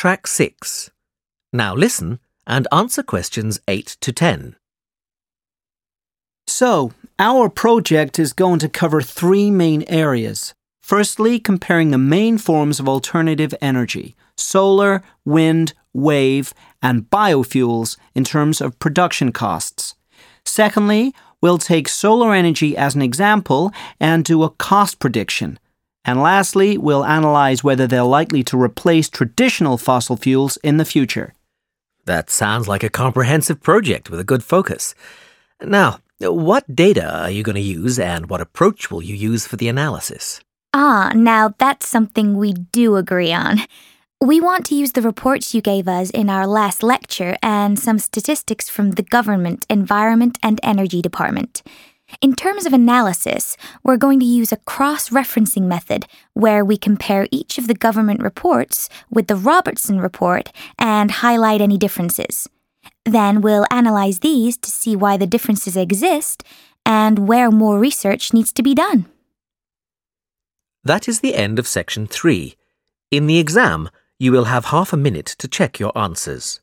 Track 6. Now listen and answer questions 8 to 10. So, our project is going to cover three main areas. Firstly, comparing the main forms of alternative energy solar, wind, wave, and biofuels in terms of production costs. Secondly, we'll take solar energy as an example and do a cost prediction. And lastly, we'll analyze whether they're likely to replace traditional fossil fuels in the future. That sounds like a comprehensive project with a good focus. Now, what data are you going to use and what approach will you use for the analysis? Ah, now that's something we do agree on. We want to use the reports you gave us in our last lecture and some statistics from the Government, Environment and Energy Department. In terms of analysis, we're going to use a cross referencing method where we compare each of the government reports with the Robertson report and highlight any differences. Then we'll analyze these to see why the differences exist and where more research needs to be done. That is the end of section 3. In the exam, you will have half a minute to check your answers.